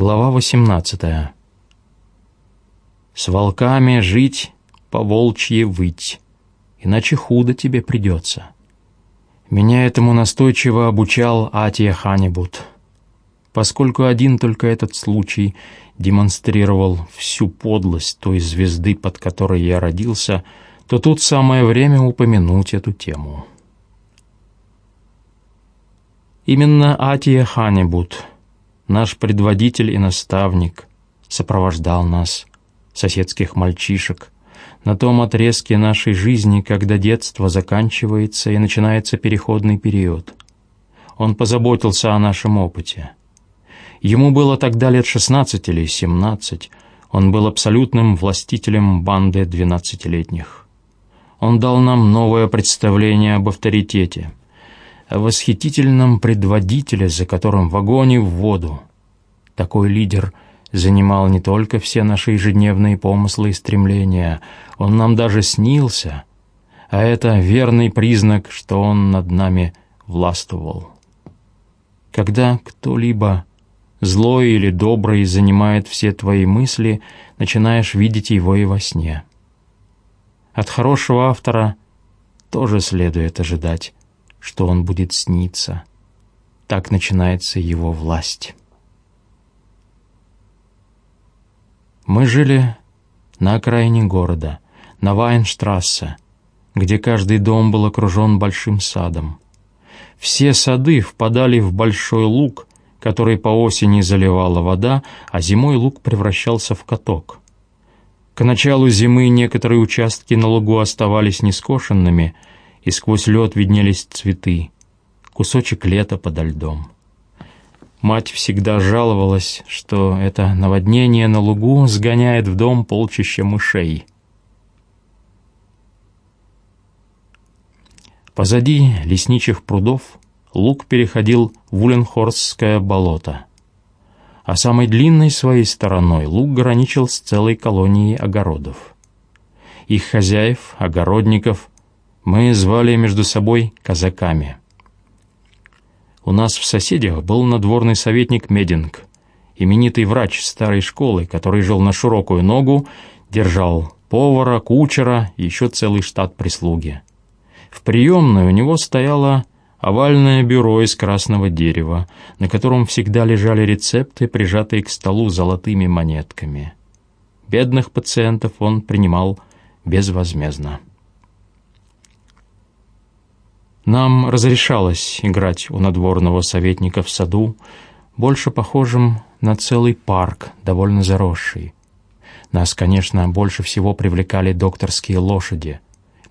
Глава 18. «С волками жить, по волчьи выть, иначе худо тебе придется». Меня этому настойчиво обучал Атия Ханибут, поскольку один только этот случай демонстрировал всю подлость той звезды, под которой я родился, то тут самое время упомянуть эту тему. Именно Атия Ханибут, наш предводитель и наставник, сопровождал нас, соседских мальчишек, на том отрезке нашей жизни, когда детство заканчивается и начинается переходный период. Он позаботился о нашем опыте. Ему было тогда лет 16 или 17. Он был абсолютным властителем банды двенадцатилетних. Он дал нам новое представление об авторитете, восхитительном предводителе, за которым в огонь и в воду. Такой лидер занимал не только все наши ежедневные помыслы и стремления, он нам даже снился, а это верный признак, что он над нами властвовал. Когда кто-либо злой или добрый занимает все твои мысли, начинаешь видеть его и во сне. От хорошего автора тоже следует ожидать, что он будет сниться. Так начинается его власть. Мы жили на окраине города, на Вайнштрассе, где каждый дом был окружен большим садом. Все сады впадали в большой луг, который по осени заливала вода, а зимой луг превращался в каток. К началу зимы некоторые участки на лугу оставались нескошенными, и сквозь лед виднелись цветы, кусочек лета подо льдом. Мать всегда жаловалась, что это наводнение на лугу сгоняет в дом полчища мышей. Позади лесничих прудов луг переходил в Уленхорстское болото, а самой длинной своей стороной луг граничил с целой колонией огородов. Их хозяев, огородников, мы звали между собой казаками. У нас в соседях был надворный советник Мединг, именитый врач старой школы, который жил на широкую ногу, держал повара, кучера и еще целый штат прислуги. В приемной у него стояло овальное бюро из красного дерева, на котором всегда лежали рецепты, прижатые к столу золотыми монетками. Бедных пациентов он принимал безвозмездно. Нам разрешалось играть у надворного советника в саду, больше похожим на целый парк, довольно заросший. Нас, конечно, больше всего привлекали докторские лошади.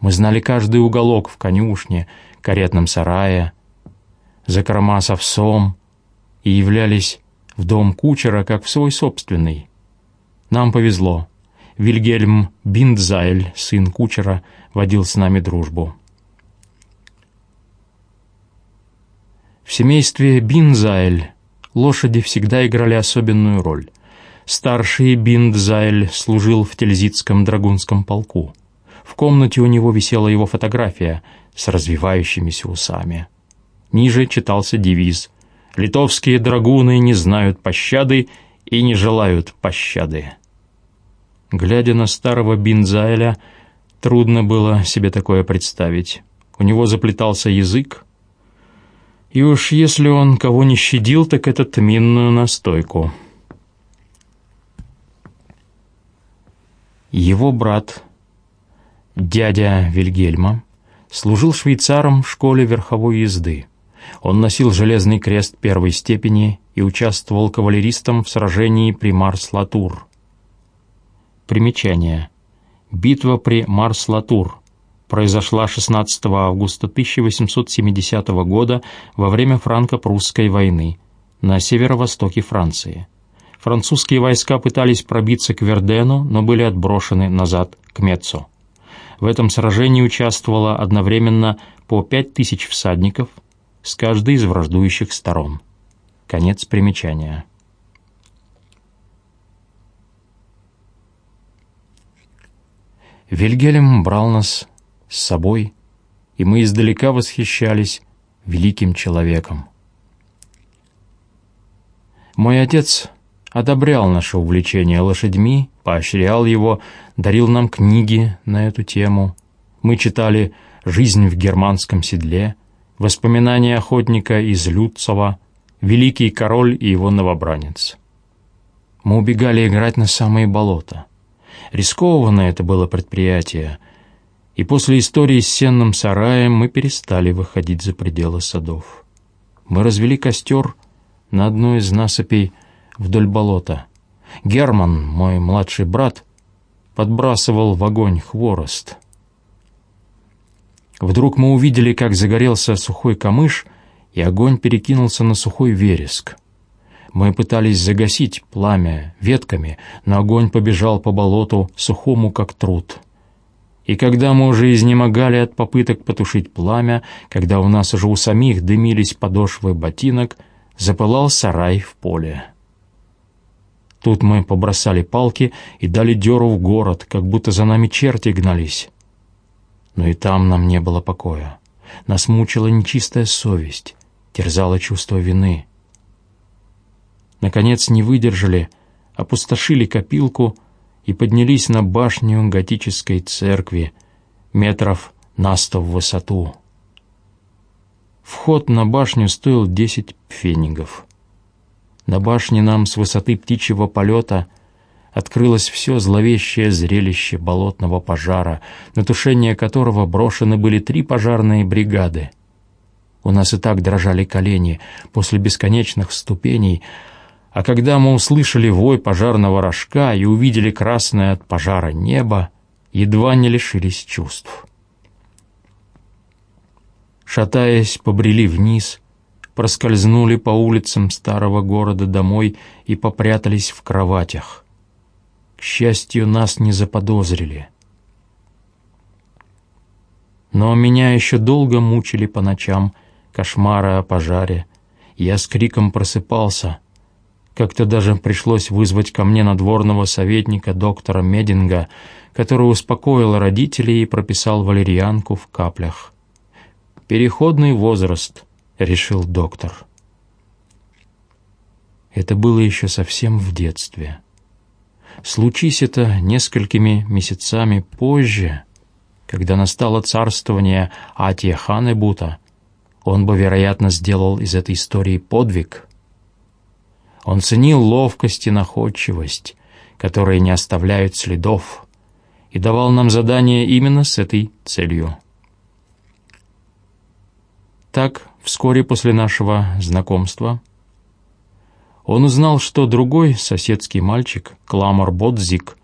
Мы знали каждый уголок в конюшне, каретном сарае, закрома с овсом и являлись в дом кучера как в свой собственный. Нам повезло. Вильгельм Биндзайль, сын кучера, водил с нами дружбу. В семействе Бинзайль лошади всегда играли особенную роль. Старший Биндзайль служил в Тильзитском драгунском полку. В комнате у него висела его фотография с развивающимися усами. Ниже читался девиз «Литовские драгуны не знают пощады и не желают пощады». Глядя на старого Бинзайля, трудно было себе такое представить. У него заплетался язык, и уж если он кого не щадил, так это тминную настойку. Его брат, дядя Вильгельма, служил швейцаром в школе верховой езды. Он носил железный крест первой степени и участвовал кавалеристом в сражении при Марс-Латур. Примечание. Битва при Марс-Латур произошла 16 августа 1870 года во время франко-прусской войны на северо-востоке Франции. Французские войска пытались пробиться к Вердену, но были отброшены назад к Меццо. В этом сражении участвовало одновременно по 5000 всадников с каждой из враждующих сторон. Конец примечания. Вильгельм брал нас с собой, и мы издалека восхищались великим человеком. Мой отец одобрял наше увлечение лошадьми, поощрял его, дарил нам книги на эту тему. Мы читали «Жизнь в германском седле», «Воспоминания охотника из Люцова», «Великий король и его новобранец». Мы убегали играть на самые болота. Рискованное это было предприятие, и после истории с сенным сараем мы перестали выходить за пределы садов. Мы развели костер на одной из насыпей вдоль болота. Герман, мой младший брат, подбрасывал в огонь хворост. Вдруг мы увидели, как загорелся сухой камыш, и огонь перекинулся на сухой вереск. Мы пытались загасить пламя ветками, но огонь побежал по болоту, сухому как труд. И когда мы уже изнемогали от попыток потушить пламя, когда у нас уже у самих дымились подошвы ботинок, запылал сарай в поле. Тут мы побросали палки и дали дёру в город, как будто за нами черти гнались. Но и там нам не было покоя. Нас мучила нечистая совесть, терзало чувство вины. Наконец не выдержали, опустошили копилку и поднялись на башню готической церкви, метров на сто в высоту. Вход на башню стоил десять пфенигов. На башне нам с высоты птичьего полета открылось все зловещее зрелище болотного пожара, на тушение которого брошены были три пожарные бригады. У нас и так дрожали колени после бесконечных ступеней, а когда мы услышали вой пожарного рожка и увидели красное от пожара небо, едва не лишились чувств. Шатаясь, побрели вниз — проскользнули по улицам старого города домой и попрятались в кроватях. К счастью, нас не заподозрили. Но меня еще долго мучили по ночам кошмары о пожаре. Я с криком просыпался. Как-то даже пришлось вызвать ко мне надворного советника доктора Мединга, который успокоил родителей и прописал валерьянку в каплях. Переходный возраст —— решил доктор. Это было еще совсем в детстве. Случись это несколькими месяцами позже, когда настало царствование Атия Ханебута, он бы, вероятно, сделал из этой истории подвиг. Он ценил ловкость и находчивость, которые не оставляют следов, и давал нам задание именно с этой целью. Так, вскоре после нашего знакомства, он узнал, что другой соседский мальчик, Кламор Бодзик,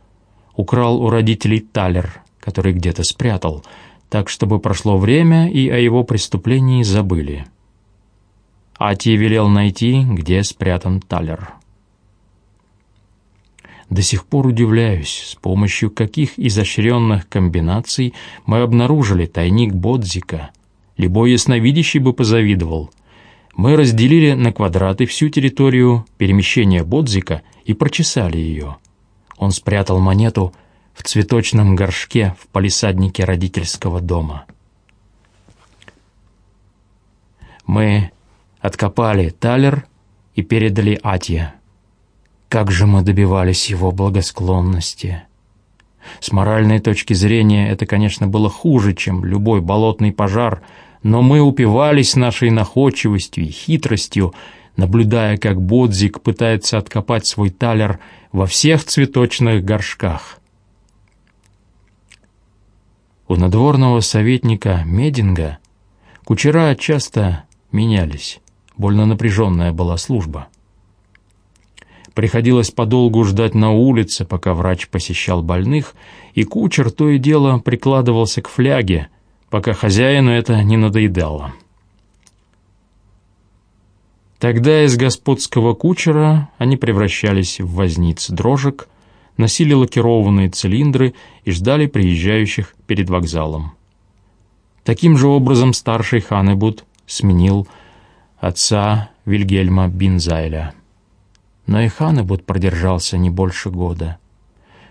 украл у родителей талер, который где-то спрятал, так, чтобы прошло время и о его преступлении забыли. Ати велел найти, где спрятан талер. До сих пор удивляюсь, с помощью каких изощренных комбинаций мы обнаружили тайник Бодзика — Любой ясновидящий бы позавидовал. Мы разделили на квадраты всю территорию перемещения Бодзика и прочесали ее. Он спрятал монету в цветочном горшке в палисаднике родительского дома. Мы откопали талер и передали Атье. Как же мы добивались его благосклонности! С моральной точки зрения это, конечно, было хуже, чем любой болотный пожар, но мы упивались нашей находчивостью и хитростью, наблюдая, как Бодзик пытается откопать свой талер во всех цветочных горшках. У надворного советника Мединга кучера часто менялись, больно напряженная была служба. Приходилось подолгу ждать на улице, пока врач посещал больных, и кучер то и дело прикладывался к фляге, пока хозяину это не надоедало. Тогда из господского кучера они превращались в возниц дрожек, носили лакированные цилиндры и ждали приезжающих перед вокзалом. Таким же образом старший Ханебут сменил отца Вильгельма Бинзайля. Но и Ханебут продержался не больше года,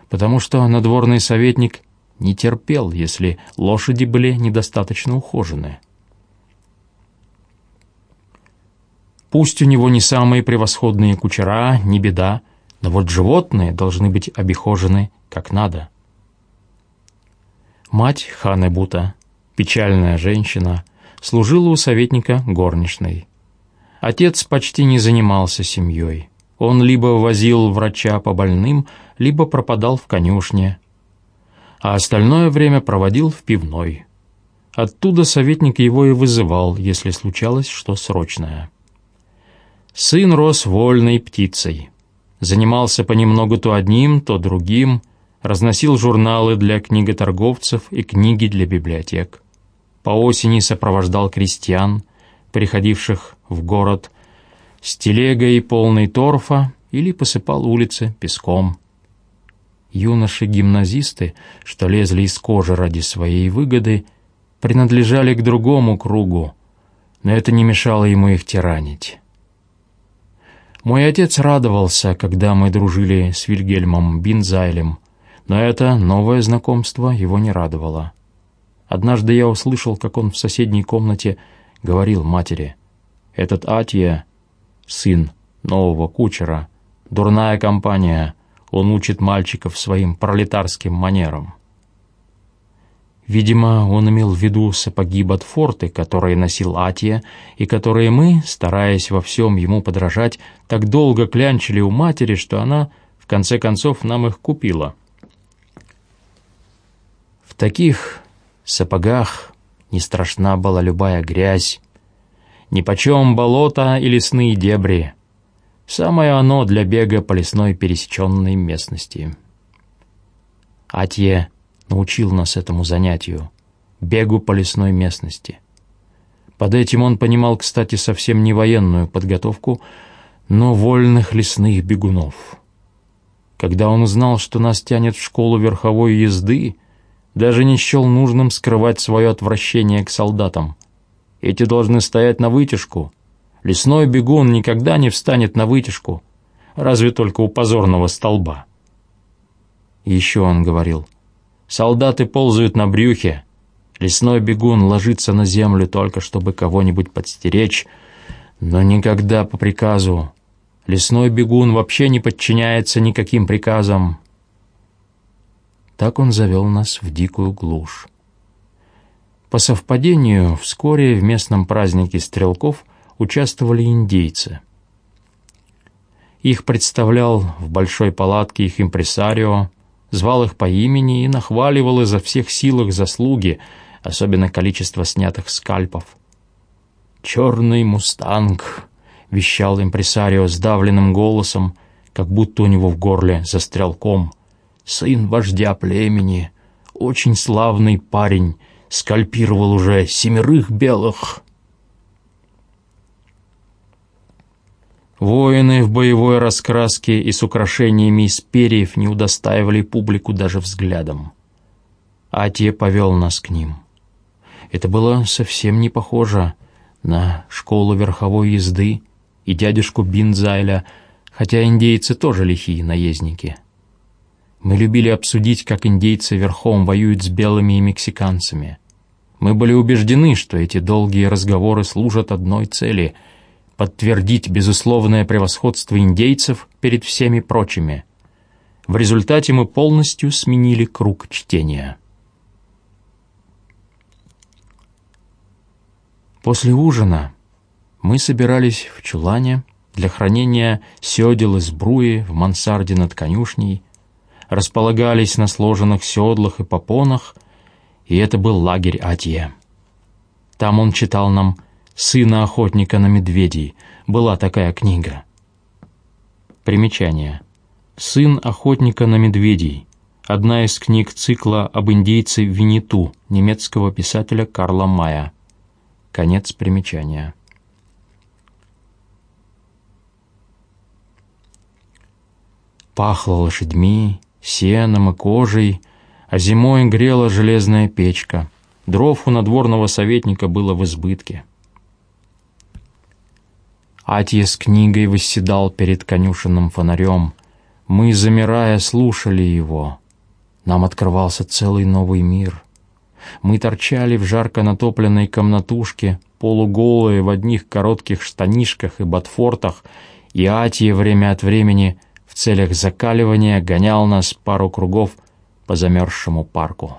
потому что надворный советник не терпел, если лошади были недостаточно ухожены. Пусть у него не самые превосходные кучера, не беда, но вот животные должны быть обихожены как надо. Мать Ханебута, печальная женщина, служила у советника горничной. Отец почти не занимался семьей. Он либо возил врача по больным, либо пропадал в конюшне, а остальное время проводил в пивной. Оттуда советник его и вызывал, если случалось что срочное. Сын рос вольной птицей. Занимался понемногу то одним, то другим, разносил журналы для книготорговцев и книги для библиотек. По осени сопровождал крестьян, приходивших в город, с телегой полной торфа или посыпал улицы песком. Юноши-гимназисты, что лезли из кожи ради своей выгоды, принадлежали к другому кругу, но это не мешало ему их тиранить. Мой отец радовался, когда мы дружили с Вильгельмом Бинзайлем, но это новое знакомство его не радовало. Однажды я услышал, как он в соседней комнате говорил матери, «Этот Атья — сын нового кучера, дурная компания, он учит мальчиков своим пролетарским манерам». Видимо, он имел в виду сапоги Ботфорты, которые носил Атия, и которые мы, стараясь во всем ему подражать, так долго клянчили у матери, что она, в конце концов, нам их купила. В таких сапогах не страшна была любая грязь, нипочем болото и лесные дебри. Самое оно для бега по лесной пересеченной местности. Атье научил нас этому занятию — бегу по лесной местности. Под этим он понимал, кстати, совсем не военную подготовку, но вольных лесных бегунов. Когда он узнал, что нас тянет в школу верховой езды, даже не счел нужным скрывать свое отвращение к солдатам. Эти должны стоять на вытяжку. Лесной бегун никогда не встанет на вытяжку, разве только у позорного столба. Еще он говорил, Солдаты ползают на брюхе. Лесной бегун ложится на землю только, чтобы кого-нибудь подстеречь, но никогда по приказу. Лесной бегун вообще не подчиняется никаким приказам. Так он завел нас в дикую глушь. По совпадению, вскоре в местном празднике стрелков участвовали индейцы. Их представлял в большой палатке их импресарио, звал их по имени и нахваливал изо всех сил их заслуги, особенно количество снятых скальпов. «Черный мустанг», — вещал импресарио сдавленным голосом, как будто у него в горле застрял ком. «Сын вождя племени, очень славный парень, скальпировал уже семерых белых». Воины в боевой раскраске и с украшениями из перьев не удостаивали публику даже взглядом. Атия повел нас к ним. Это было совсем не похоже на школу верховой езды и дядюшку Бинзайля, хотя индейцы тоже лихие наездники. Мы любили обсудить, как индейцы верхом воюют с белыми и мексиканцами. Мы были убеждены, что эти долгие разговоры служат одной цели — подтвердить безусловное превосходство индейцев перед всеми прочими. В результате мы полностью сменили круг чтения. После ужина мы собирались в чулане для хранения седел и сбруи в мансарде над конюшней, располагались на сложенных седлах и попонах, и это был лагерь Атье. Там он читал нам сына охотника на медведей. Была такая книга. Примечание. «Сын охотника на медведей» — одна из книг цикла об индейце Винету немецкого писателя Карла Мая. Конец примечания. Пахло лошадьми, сеном и кожей, а зимой грела железная печка. Дров у надворного советника было в избытке. Атья с книгой восседал перед конюшенным фонарем. Мы, замирая, слушали его. Нам открывался целый новый мир. Мы торчали в жарко натопленной комнатушке, полуголые в одних коротких штанишках и ботфортах, и Атья время от времени в целях закаливания гонял нас пару кругов по замерзшему парку.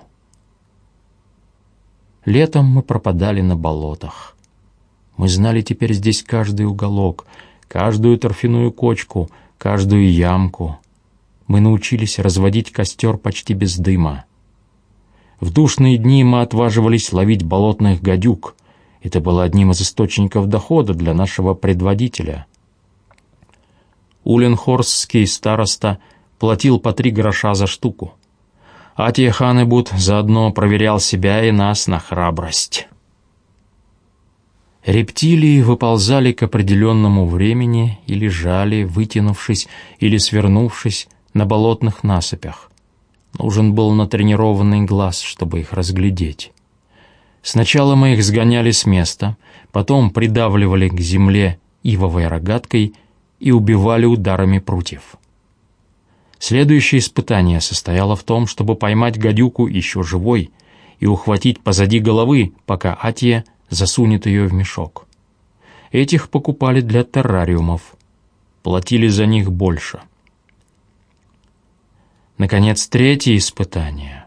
Летом мы пропадали на болотах. Мы знали теперь здесь каждый уголок, каждую торфяную кочку, каждую ямку. Мы научились разводить костер почти без дыма. В душные дни мы отваживались ловить болотных гадюк. Это было одним из источников дохода для нашего предводителя. Уленхорстский староста платил по три гроша за штуку. Атия Ханебут заодно проверял себя и нас на храбрость. Рептилии выползали к определенному времени и лежали, вытянувшись или свернувшись на болотных насыпях. Нужен был натренированный глаз, чтобы их разглядеть. Сначала мы их сгоняли с места, потом придавливали к земле ивовой рогаткой и убивали ударами прутьев. Следующее испытание состояло в том, чтобы поймать гадюку еще живой и ухватить позади головы, пока Атия засунет ее в мешок. Этих покупали для террариумов. Платили за них больше — Наконец, третье испытание.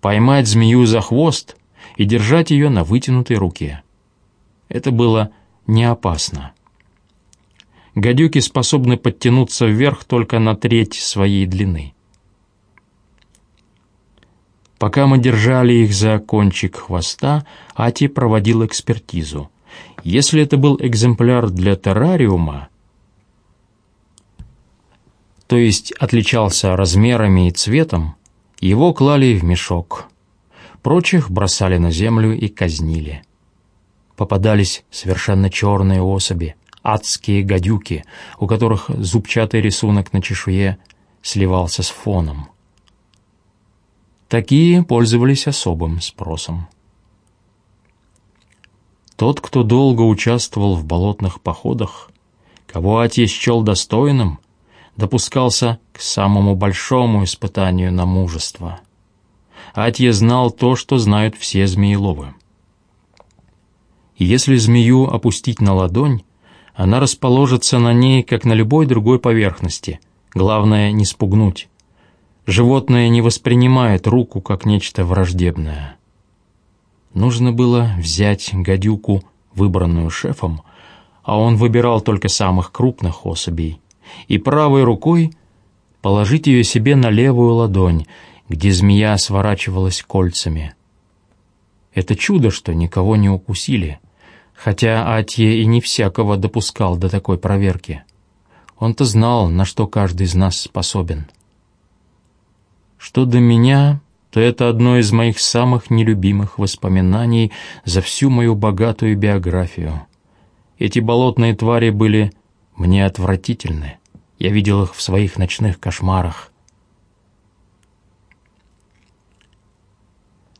Поймать змею за хвост и держать ее на вытянутой руке. Это было не опасно. Гадюки способны подтянуться вверх только на треть своей длины. Пока мы держали их за кончик хвоста, Ати проводил экспертизу. Если это был экземпляр для террариума, то есть отличался размерами и цветом, его клали в мешок. Прочих бросали на землю и казнили. Попадались совершенно черные особи, адские гадюки, у которых зубчатый рисунок на чешуе сливался с фоном. Такие пользовались особым спросом. Тот, кто долго участвовал в болотных походах, кого отец счел достойным, допускался к самому большому испытанию на мужество. Атье знал то, что знают все змееловы. Если змею опустить на ладонь, она расположится на ней, как на любой другой поверхности. Главное — не спугнуть. Животное не воспринимает руку как нечто враждебное. Нужно было взять гадюку, выбранную шефом, а он выбирал только самых крупных особей — и правой рукой положить ее себе на левую ладонь, где змея сворачивалась кольцами. Это чудо, что никого не укусили, хотя Атье и не всякого допускал до такой проверки. Он-то знал, на что каждый из нас способен. Что до меня, то это одно из моих самых нелюбимых воспоминаний за всю мою богатую биографию. Эти болотные твари были мне отвратительны. Я видел их в своих ночных кошмарах.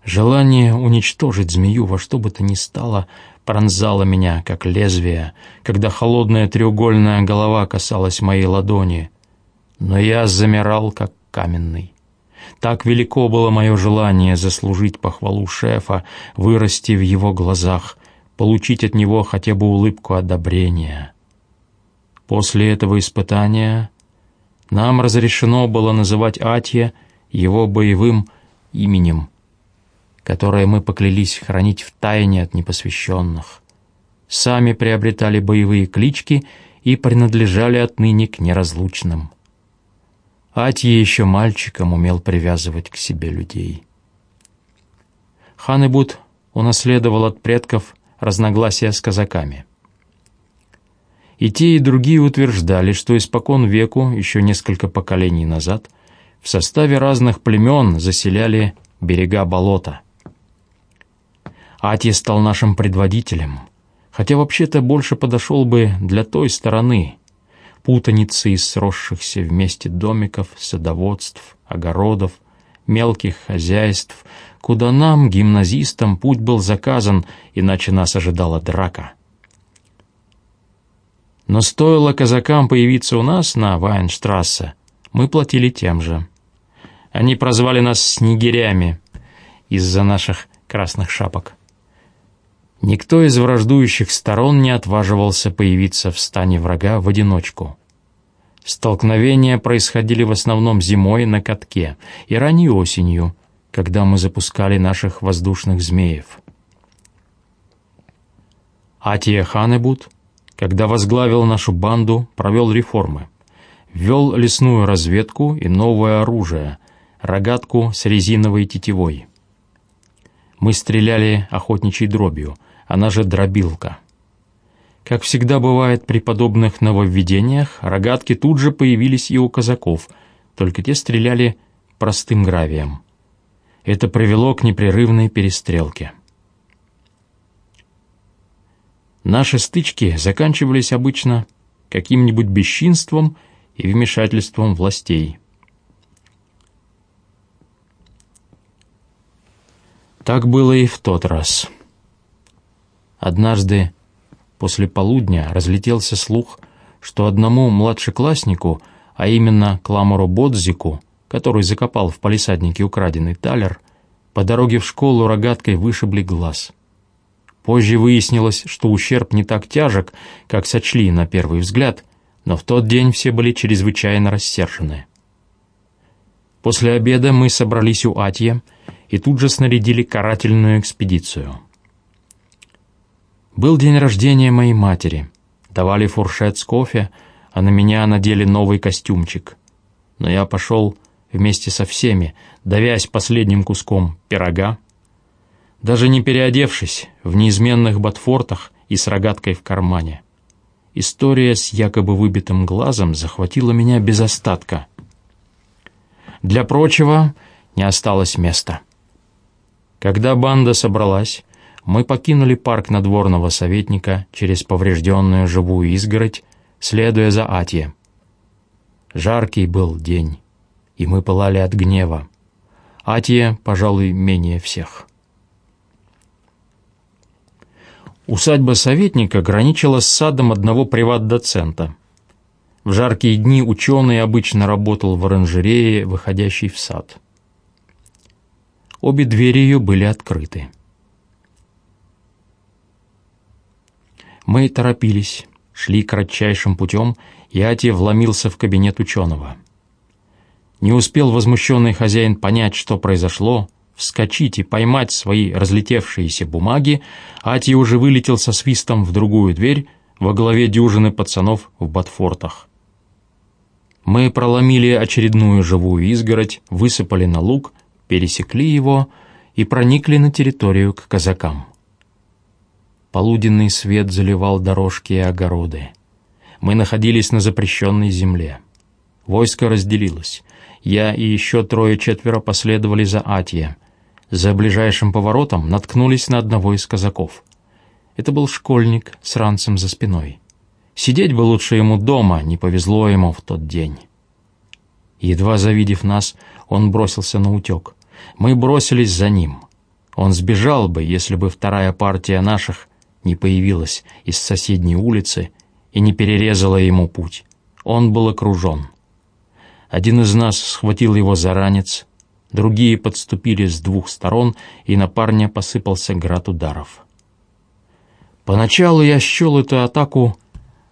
Желание уничтожить змею во что бы то ни стало пронзало меня, как лезвие, когда холодная треугольная голова касалась моей ладони. Но я замирал, как каменный. Так велико было мое желание заслужить похвалу шефа, вырасти в его глазах, получить от него хотя бы улыбку одобрения. После этого испытания нам разрешено было называть Атья его боевым именем, которое мы поклялись хранить в тайне от непосвященных. Сами приобретали боевые клички и принадлежали отныне к неразлучным. Атья еще мальчиком умел привязывать к себе людей. Ханебут унаследовал от предков разногласия с казаками — и те, и другие утверждали, что испокон веку, еще несколько поколений назад, в составе разных племен заселяли берега болота. Атья стал нашим предводителем, хотя вообще-то больше подошел бы для той стороны, путаницы из сросшихся вместе домиков, садоводств, огородов, мелких хозяйств, куда нам, гимназистам, путь был заказан, иначе нас ожидала драка. Но стоило казакам появиться у нас на Вайнштрассе, мы платили тем же. Они прозвали нас снегирями из-за наших красных шапок. Никто из враждующих сторон не отваживался появиться в стане врага в одиночку. Столкновения происходили в основном зимой на катке и ранней осенью, когда мы запускали наших воздушных змеев. Атия Ханебут, когда возглавил нашу банду, провел реформы. Ввел лесную разведку и новое оружие — рогатку с резиновой тетивой. Мы стреляли охотничьей дробью, она же дробилка — как всегда бывает при подобных нововведениях, рогатки тут же появились и у казаков, только те стреляли простым гравием. Это привело к непрерывной перестрелке. Наши стычки заканчивались обычно каким-нибудь бесчинством и вмешательством властей. Так было и в тот раз. Однажды После полудня разлетелся слух, что одному младшекласснику, а именно Кламору Бодзику, который закопал в палисаднике украденный талер, по дороге в школу рогаткой вышибли глаз. Позже выяснилось, что ущерб не так тяжек, как сочли на первый взгляд, но в тот день все были чрезвычайно рассержены. После обеда мы собрались у Атья и тут же снарядили карательную экспедицию — был день рождения моей матери. Давали фуршет с кофе, а на меня надели новый костюмчик. Но я пошел вместе со всеми, давясь последним куском пирога. Даже не переодевшись, в неизменных ботфортах и с рогаткой в кармане. История с якобы выбитым глазом захватила меня без остатка. Для прочего не осталось места. Когда банда собралась, мы покинули парк надворного советника через поврежденную живую изгородь, следуя за Атье. Жаркий был день, и мы пылали от гнева. Атье, пожалуй, менее всех. Усадьба советника граничила с садом одного приват-доцента. В жаркие дни ученый обычно работал в оранжерее, выходящей в сад. Обе двери ее были открыты. Мы торопились, шли кратчайшим путем, и Ати вломился в кабинет ученого. Не успел возмущенный хозяин понять, что произошло, вскочить и поймать свои разлетевшиеся бумаги, Ати уже вылетел со свистом в другую дверь во главе дюжины пацанов в Ботфортах. Мы проломили очередную живую изгородь, высыпали на луг, пересекли его и проникли на территорию к казакам. Полуденный свет заливал дорожки и огороды. Мы находились на запрещенной земле. Войско разделилось. Я и еще трое-четверо последовали за Атье. За ближайшим поворотом наткнулись на одного из казаков. Это был школьник с ранцем за спиной. Сидеть бы лучше ему дома, не повезло ему в тот день. Едва завидев нас, он бросился на утек. Мы бросились за ним. Он сбежал бы, если бы вторая партия наших не появилась из соседней улицы и не перерезала ему путь. Он был окружен. Один из нас схватил его за ранец, другие подступили с двух сторон, и на парня посыпался град ударов. Поначалу я счел эту атаку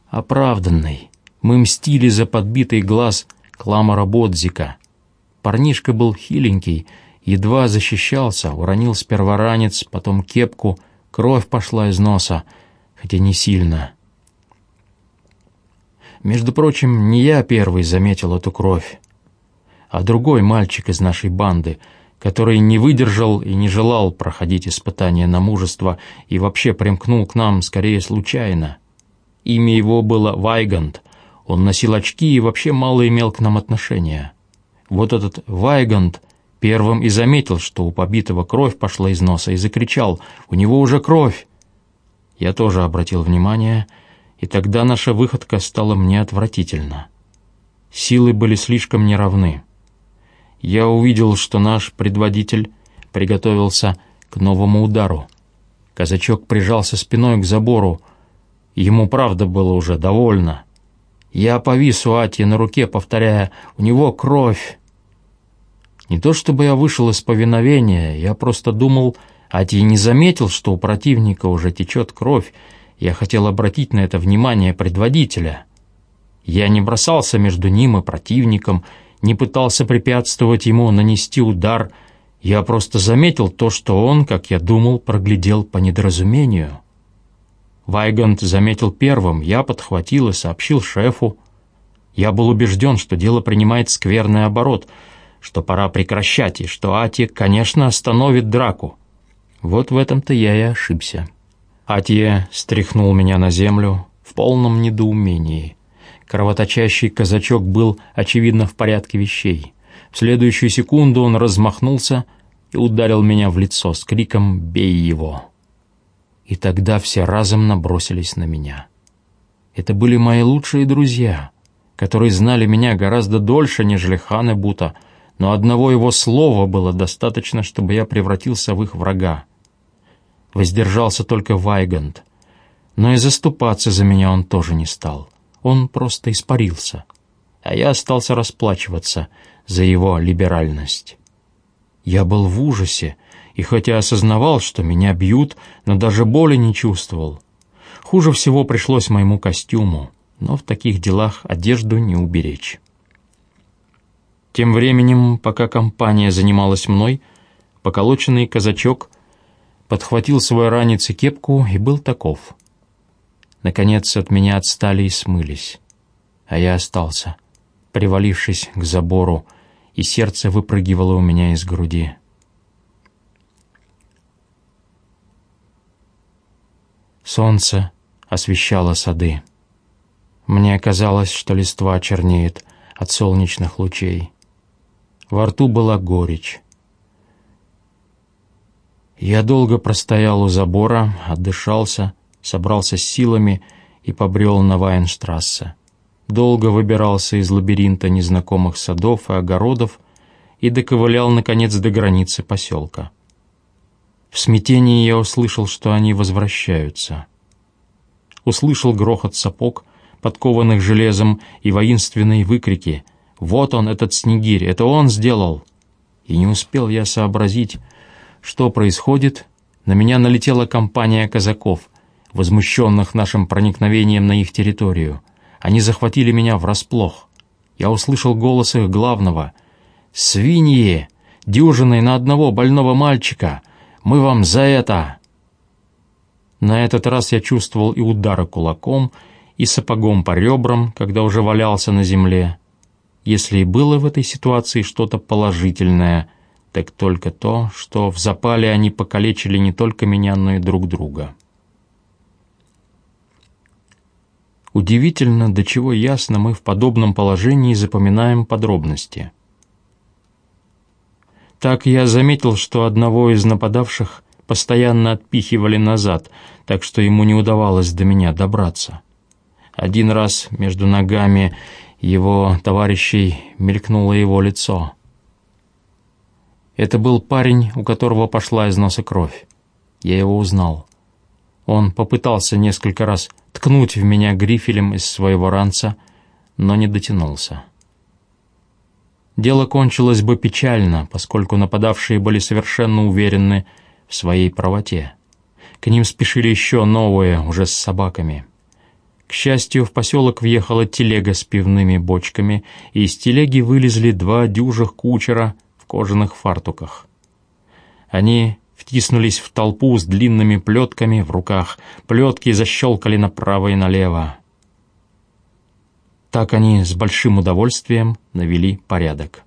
оправданной. Мы мстили за подбитый глаз Кламара Бодзика. Парнишка был хиленький, едва защищался, уронил сперва ранец, потом кепку — Кровь пошла из носа, хотя не сильно. Между прочим, не я первый заметил эту кровь, а другой мальчик из нашей банды, который не выдержал и не желал проходить испытания на мужество и вообще примкнул к нам скорее случайно. Имя его было Вайгант. Он носил очки и вообще мало имел к нам отношения. Вот этот Вайгант — Первым и заметил, что у побитого кровь пошла из носа, и закричал «У него уже кровь!». Я тоже обратил внимание, и тогда наша выходка стала мне отвратительна. Силы были слишком неравны. Я увидел, что наш предводитель приготовился к новому удару. Казачок прижался спиной к забору. Ему, правда, было уже довольно. Я повис у Ати на руке, повторяя «У него кровь!» Не то чтобы я вышел из повиновения, я просто думал, Ати не заметил, что у противника уже течет кровь. Я хотел обратить на это внимание предводителя. Я не бросался между ним и противником, не пытался препятствовать ему нанести удар. Я просто заметил то, что он, как я думал, проглядел по недоразумению. Вайгант заметил первым, я подхватил и сообщил шефу. Я был убежден, что дело принимает скверный оборот, что пора прекращать, и что Ати, конечно, остановит драку. Вот в этом-то я и ошибся. Атье стряхнул меня на землю в полном недоумении. Кровоточащий казачок был, очевидно, в порядке вещей. В следующую секунду он размахнулся и ударил меня в лицо с криком «Бей его!». И тогда все разом набросились на меня. Это были мои лучшие друзья, которые знали меня гораздо дольше, нежели Ханы Бута, но одного его слова было достаточно, чтобы я превратился в их врага. Воздержался только Вайгант. Но и заступаться за меня он тоже не стал. Он просто испарился. А я остался расплачиваться за его либеральность. Я был в ужасе, и хотя осознавал, что меня бьют, но даже боли не чувствовал. Хуже всего пришлось моему костюму, но в таких делах одежду не уберечь. Тем временем, пока компания занималась мной, поколоченный казачок подхватил свой ранец и кепку и был таков. Наконец от меня отстали и смылись, а я остался, привалившись к забору, и сердце выпрыгивало у меня из груди. Солнце освещало сады. Мне казалось, что листва чернеет от солнечных лучей. Во рту была горечь. Я долго простоял у забора, отдышался, собрался с силами и побрел на Вайнштрассе. Долго выбирался из лабиринта незнакомых садов и огородов и доковылял, наконец, до границы поселка. В смятении я услышал, что они возвращаются. Услышал грохот сапог, подкованных железом, и воинственные выкрики «Вот он, этот снегирь, это он сделал!» И не успел я сообразить, что происходит, на меня налетела компания казаков, возмущенных нашим проникновением на их территорию. Они захватили меня врасплох. Я услышал голос их главного. «Свиньи! Дюжиной на одного больного мальчика! Мы вам за это!» На этот раз я чувствовал и удары кулаком, и сапогом по ребрам, когда уже валялся на земле. Если и было в этой ситуации что-то положительное, так только то, что в запале они покалечили не только меня, но и друг друга. Удивительно, до чего ясно мы в подобном положении запоминаем подробности. Так я заметил, что одного из нападавших постоянно отпихивали назад, так что ему не удавалось до меня добраться. Один раз между ногами его товарищей мелькнуло его лицо — это был парень, у которого пошла из носа кровь. Я его узнал. Он попытался несколько раз ткнуть в меня грифелем из своего ранца, но не дотянулся. Дело кончилось бы печально, поскольку нападавшие были совершенно уверены в своей правоте. К ним спешили еще новые, уже с собаками. К счастью, в поселок въехала телега с пивными бочками, и из телеги вылезли два дюжих кучера в кожаных фартуках. Они втиснулись в толпу с длинными плетками в руках. Плетки защелкали направо и налево. Так они с большим удовольствием навели порядок.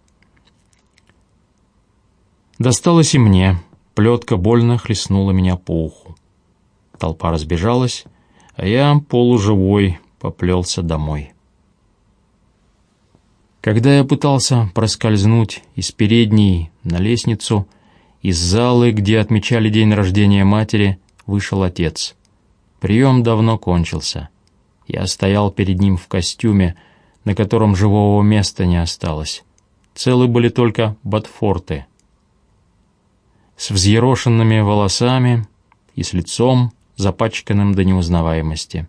Досталось и мне. Плетка больно хлестнула меня по уху. Толпа разбежалась, а я, полуживой, поплелся домой. Когда я пытался проскользнуть из передней на лестницу, из залы, где отмечали день рождения матери, вышел отец. Прием давно кончился. Я стоял перед ним в костюме, на котором живого места не осталось. Целы были только ботфорты. С взъерошенными волосами и с лицом, запачканным до неузнаваемости.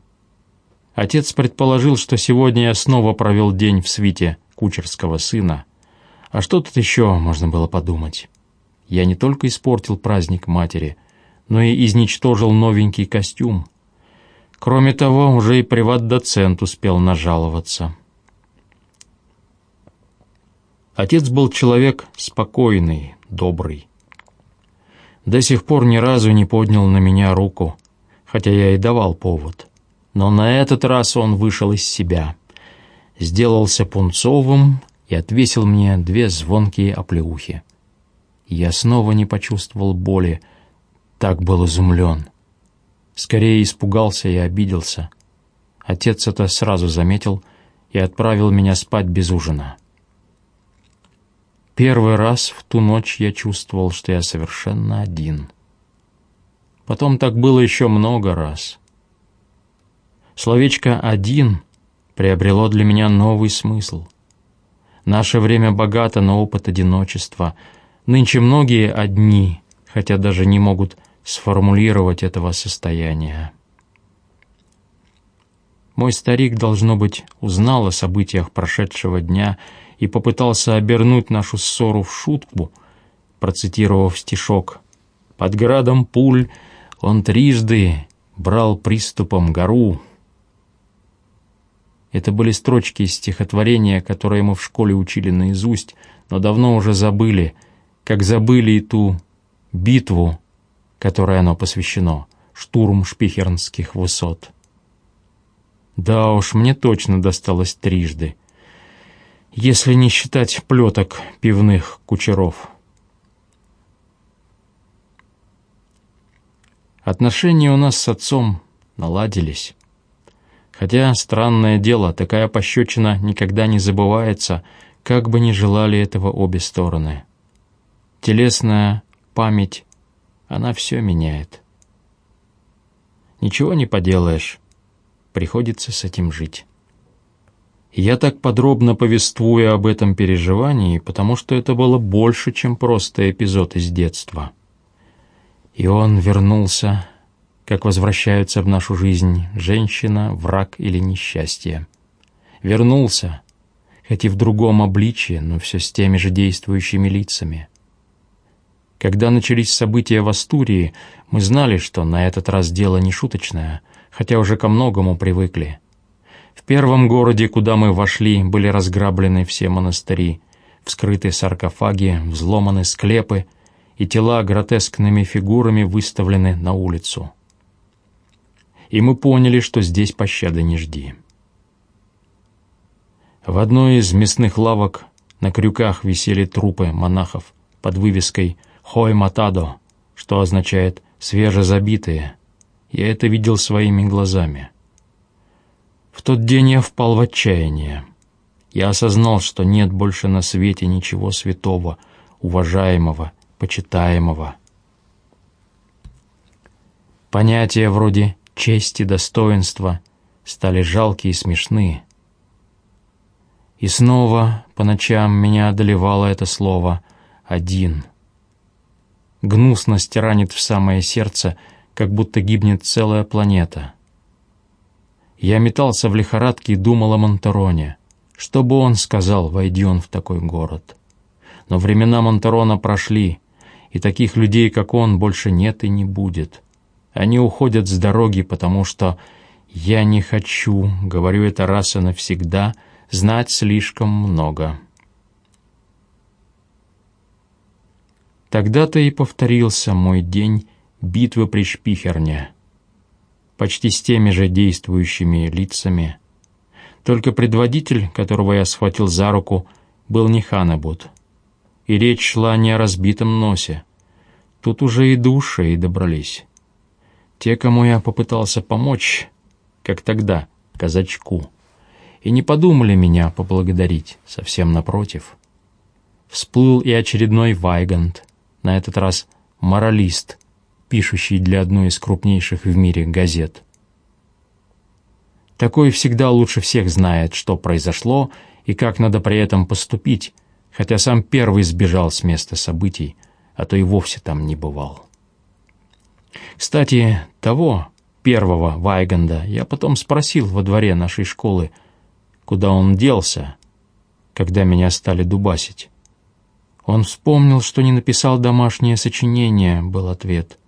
Отец предположил, что сегодня я снова провел день в свите — кучерского сына. А что тут еще можно было подумать? Я не только испортил праздник матери, но и изничтожил новенький костюм. Кроме того, уже и приват-доцент успел нажаловаться. Отец был человек спокойный, добрый. До сих пор ни разу не поднял на меня руку, хотя я и давал повод. Но на этот раз он вышел из себя, сделался пунцовым и отвесил мне две звонкие оплеухи. Я снова не почувствовал боли, так был изумлен. Скорее испугался и обиделся. Отец это сразу заметил и отправил меня спать без ужина. Первый раз в ту ночь я чувствовал, что я совершенно один. Потом так было еще много раз. Словечко «один» приобрело для меня новый смысл. Наше время богато на опыт одиночества. Нынче многие одни, хотя даже не могут сформулировать этого состояния. Мой старик, должно быть, узнал о событиях прошедшего дня и попытался обернуть нашу ссору в шутку, процитировав стишок «Под градом пуль он трижды брал приступом гору». Это были строчки из стихотворения, которое мы в школе учили наизусть, но давно уже забыли, как забыли и ту битву, которой оно посвящено, штурм шпихернских высот. Да уж, мне точно досталось трижды — если не считать плеток пивных кучеров. Отношения у нас с отцом наладились. Хотя, странное дело, такая пощечина никогда не забывается, как бы ни желали этого обе стороны. Телесная память, она все меняет. Ничего не поделаешь, приходится с этим жить. Я так подробно повествую об этом переживании, потому что это было больше, чем просто эпизод из детства. И он вернулся, как возвращаются в нашу жизнь женщина, враг или несчастье. Вернулся, хоть и в другом обличье, но все с теми же действующими лицами. Когда начались события в Астурии, мы знали, что на этот раз дело не шуточное, хотя уже ко многому привыкли — в первом городе, куда мы вошли, были разграблены все монастыри, вскрыты саркофаги, взломаны склепы, и тела гротескными фигурами выставлены на улицу. И мы поняли, что здесь пощады не жди. В одной из мясных лавок на крюках висели трупы монахов под вывеской «Хой Матадо», что означает «свежезабитые». Я это видел своими глазами. В тот день я впал в отчаяние. Я осознал, что нет больше на свете ничего святого, уважаемого, почитаемого. Понятия вроде чести, достоинства стали жалкие и смешные. И снова по ночам меня одолевало это слово «один». Гнусность ранит в самое сердце, как будто гибнет целая планета — я метался в лихорадке и думал о Монтероне. Что бы он сказал, войди он в такой город? Но времена Монтерона прошли, и таких людей, как он, больше нет и не будет. Они уходят с дороги, потому что я не хочу, говорю это раз и навсегда, знать слишком много. Тогда-то и повторился мой день битвы при Шпихерне почти с теми же действующими лицами. Только предводитель, которого я схватил за руку, был не Ханебут. И речь шла не о разбитом носе. Тут уже и души и добрались. Те, кому я попытался помочь, как тогда, казачку, и не подумали меня поблагодарить, совсем напротив. Всплыл и очередной Вайгант, на этот раз моралист — пишущий для одной из крупнейших в мире газет. Такой всегда лучше всех знает, что произошло и как надо при этом поступить, хотя сам первый сбежал с места событий, а то и вовсе там не бывал. Кстати, того, первого Вайганда, я потом спросил во дворе нашей школы, куда он делся, когда меня стали дубасить. Он вспомнил, что не написал домашнее сочинение, был ответ.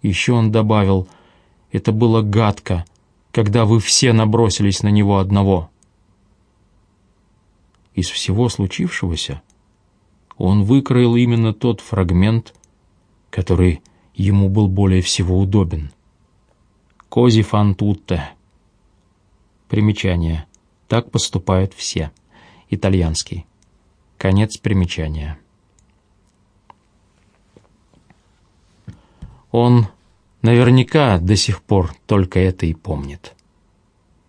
Еще он добавил, это было гадко, когда вы все набросились на него одного. Из всего случившегося он выкроил именно тот фрагмент, который ему был более всего удобен. Кози фан тутте. Примечание. Так поступают все. Итальянский. Конец примечания. Он наверняка до сих пор только это и помнит.